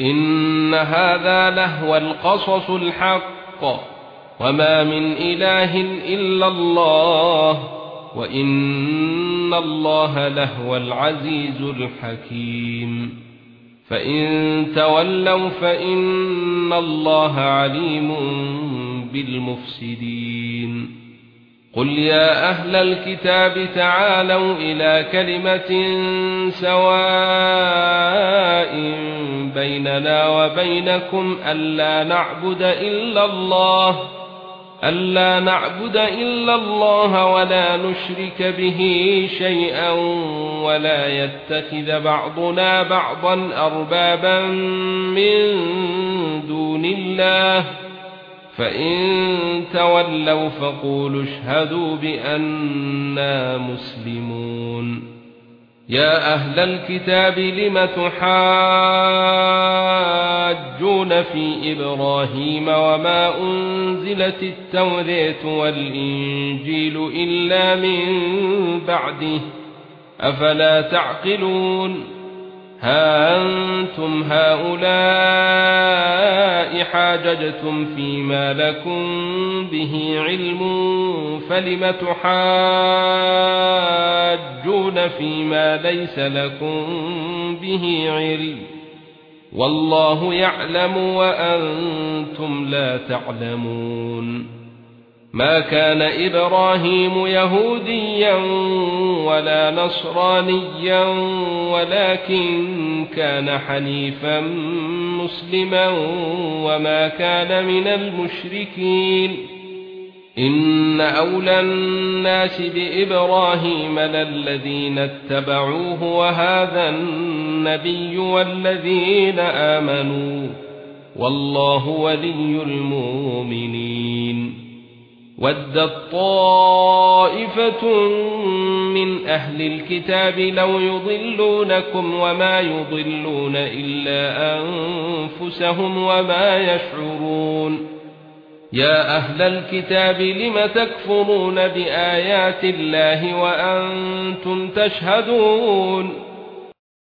إن هذا لهو القصص الحق وما من إله إلا الله وإن الله لهو العزيز الحكيم. فإن تولوا فإن الله عليم بالمفسدين. قل يا أهل الكتاب تعالوا إلى كلمة سواء بيننا وبينكم ألا نعبد إلا الله ألا نعبد إلا الله ولا نشرك به شيئا ولا يتخذ بعضنا بعضا أربابا من دون الله. فإن تولوا فقولوا اشهدوا بأننا مسلمون. يا أهل الكتاب لم تحاجون في إبراهيم وما أنزلت التوراة والإنجيل إلا من بعده. أفلا تعقلون؟ ها أنتم هؤلاء حاججتم فيما لكم به علم فلم تحاجون فيما ليس لكم به علم؟ والله يعلم وأنتم لا تعلمون. ما كان إبراهيم يهوديا ولا نصرانيا ولكن كان حنيفا مسلما وما كان من المشركين. ان اولى الناس بابراهيم للذين اتبعوه وهذا النبي والذين امنوا والله ولي المؤمنين ودت طائفة من أهل الكتاب لو يضلونكم وما يضلون إلا أنفسهم وما يشعرون يا أهل الكتاب لم تكفرون بآيات الله وأنتم تشهدون